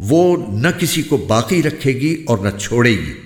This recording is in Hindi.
वो न किसी को बाकी रखेगी और न छोड़ेगी।